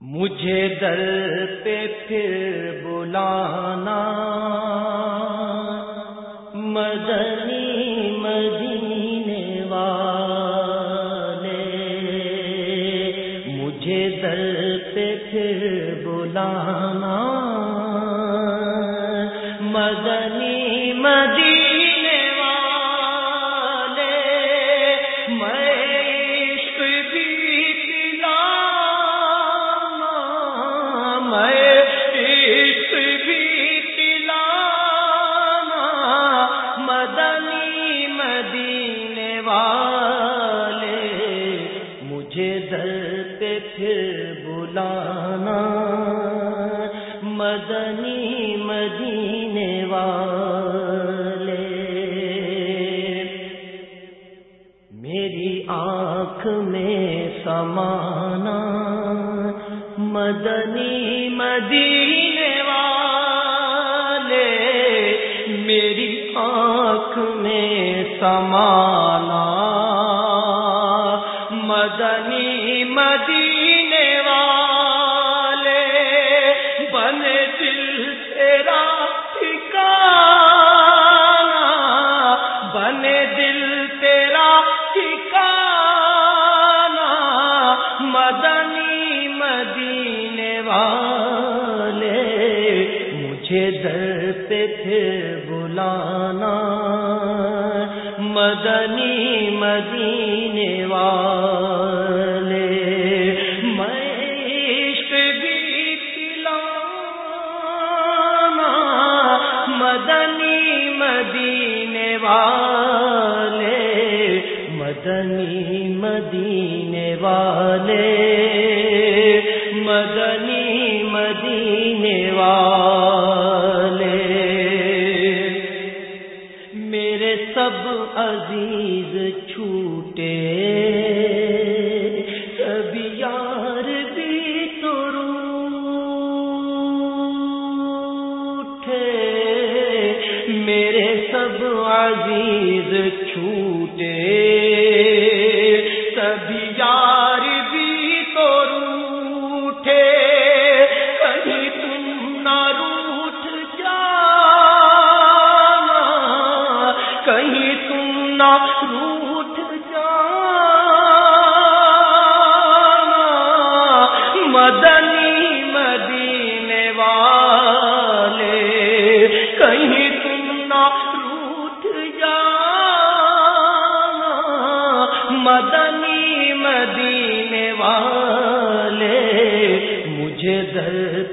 مجھے در پہ پھر بلانا مدنی میری آنکھ میں سمانا مدنی مدی مدنی مدینے والا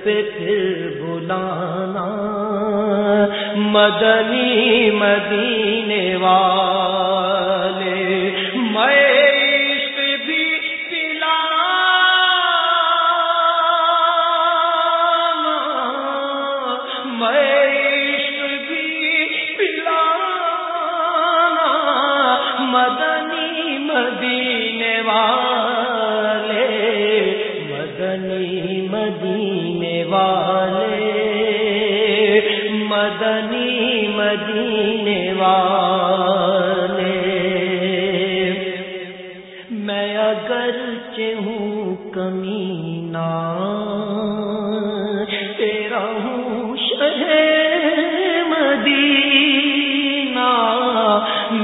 پہ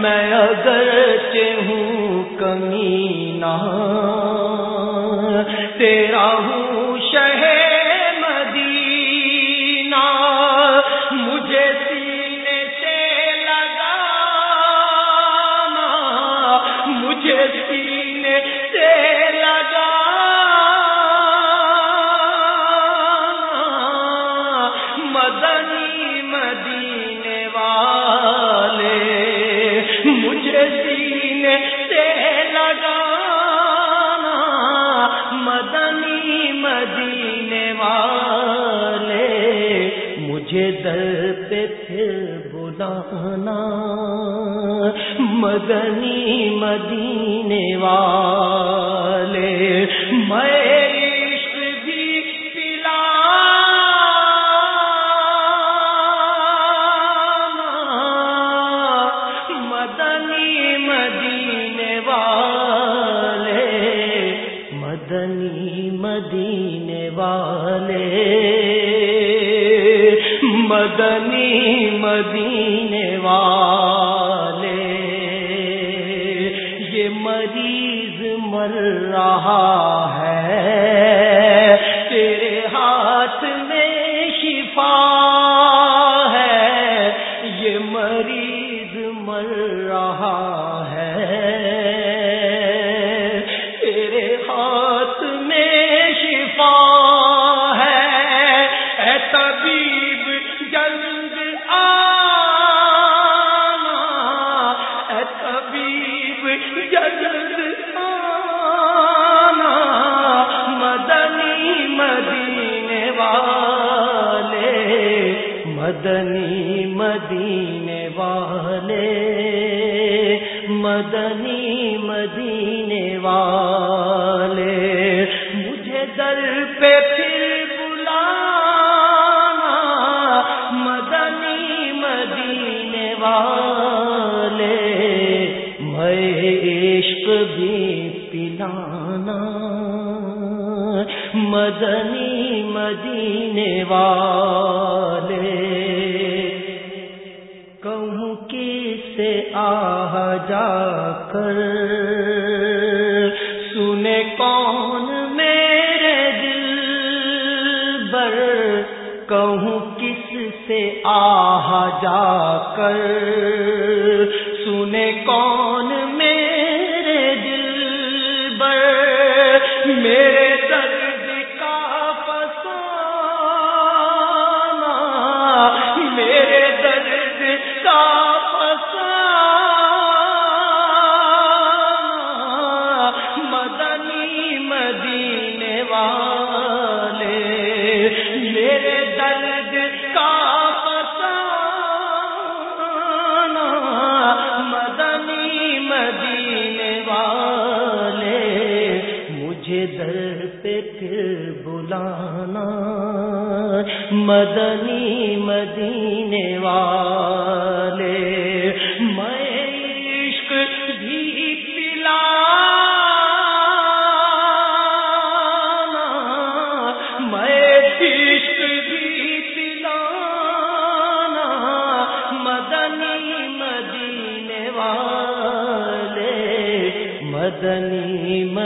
میں اگر ہوں کمینہ تیرا ہوں اپنا مدنی مدینے والے میں مدنی مدینے والے مدنی سے آ جا کر۔ سنے کون میرے دل بر میرے مدنی مدینے والے، میں عشق بھی پلا میں عشق بھی پلا مدنی مدینے والے، مدنی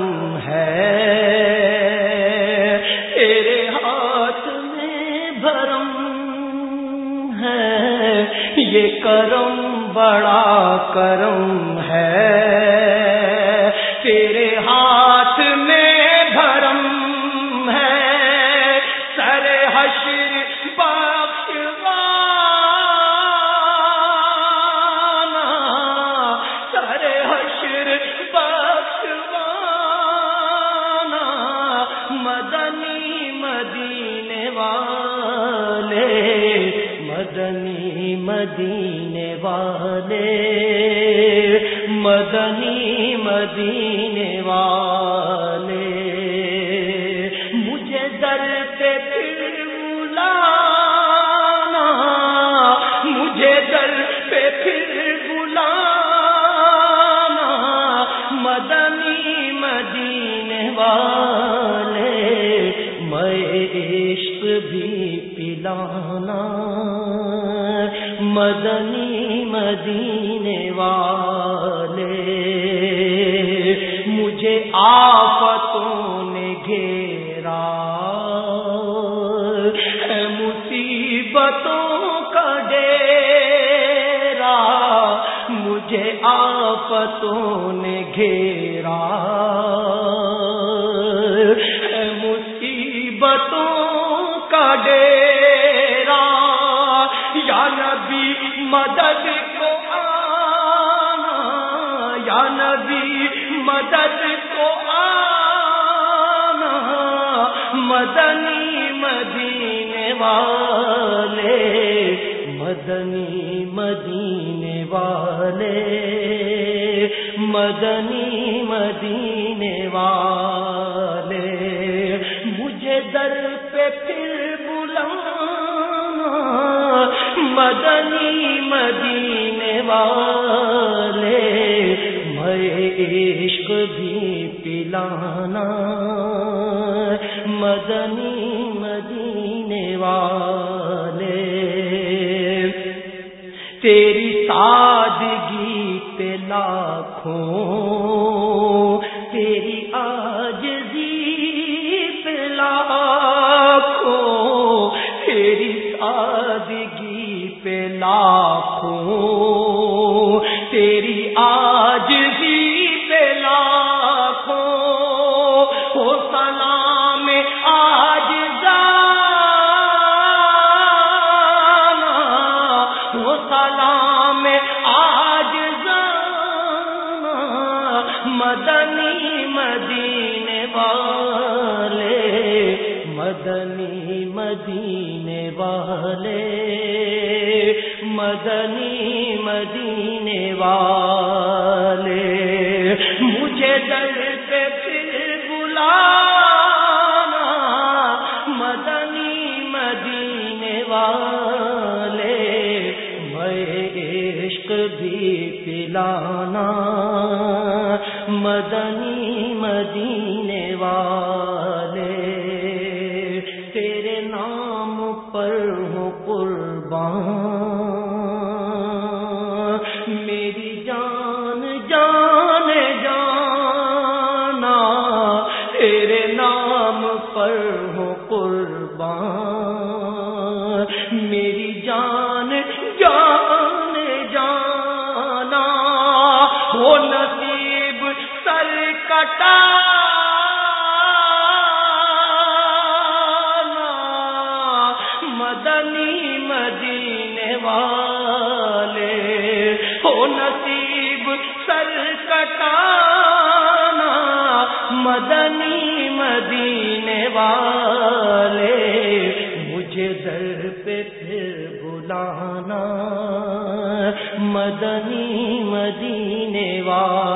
کرم ہے۔ تیرے ہاتھ میں بھرم ہے۔ یہ کرم بڑا کرم ہے۔ مدنی مدینے والے مدنی مدینے والے۔ پلانا مدنی مدینے والے، مجھے آفتوں نے گھیرا۔ مصیبتوں کا ڈیرا، مجھے آفتوں نے گھیرا۔ مدد کو آنا یا نبی، مدد کو آنا مدنی مدینے والے، مدنی مدینے والے، مدنی مدینے والے۔ مدنی مدینے والے میں عشق بھی پلانا۔ مدنی مدینے والے تیری سادگی پہ لاکھوں مدینے والے، مدنی مدینے والے، مجھے در پہ پھر بلانا، مدنی مدینے والے، میں عشق بھی پلانا، مدنی میری جان جان جانا، وہ نصیب سر کٹا۔ مدنی مدینے والے ہو نصیب سر کٹانا۔ مدنی مدینے والے مدنی مدینے والے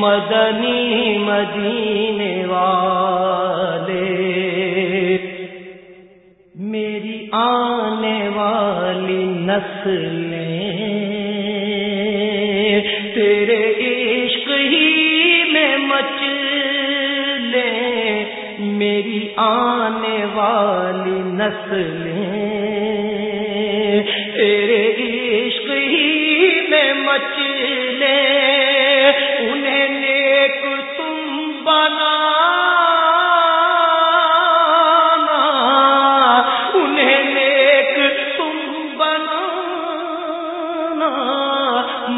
مدنی مدینے والے، میری آنے والی نسلیں تیرے عشق ہی میں مچ لے میری آنے والی نسلیں تیرے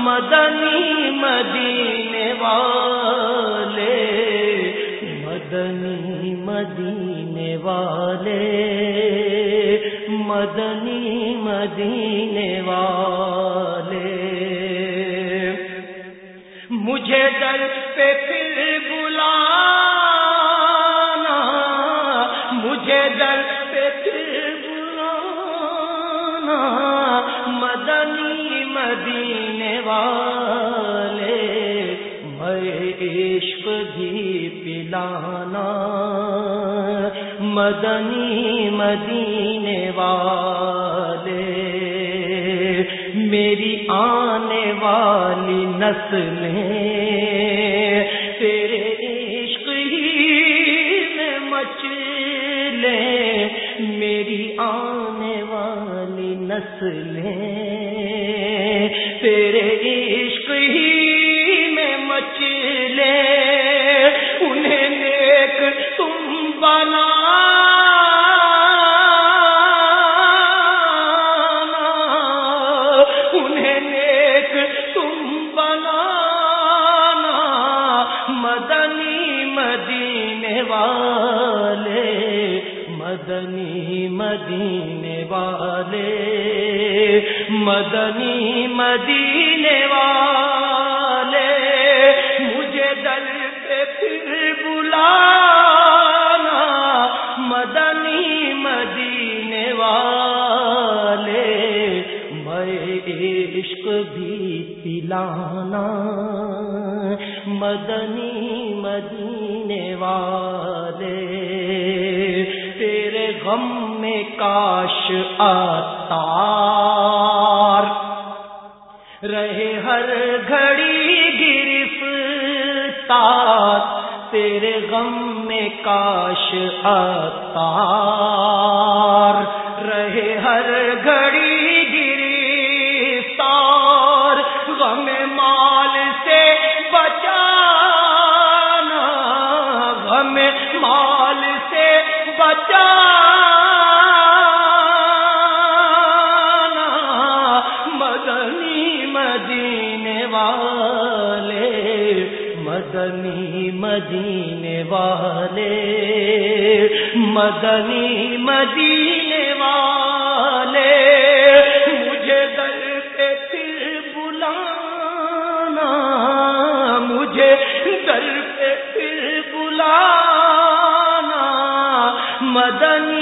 مدنی مدینے والے مدنی مدینے والے مدنی مدینے والے، میں عشق بھی پلانا۔ مدنی مدینے والے، میری آنے والی نسلیں۔ تیرے عشق ہی میں مچ میری آنے والی نسلیں۔ تیرے بھی پلانا مدنی مدینے والے، تیرے غم میں کاش آتا رہے ہر گھڑی گرفتار، تیرے غم میں کاش آتا مدنی مدینے والے مجھے در پہ پھر بلانا مجھے در پہ پھر بلانا مدنی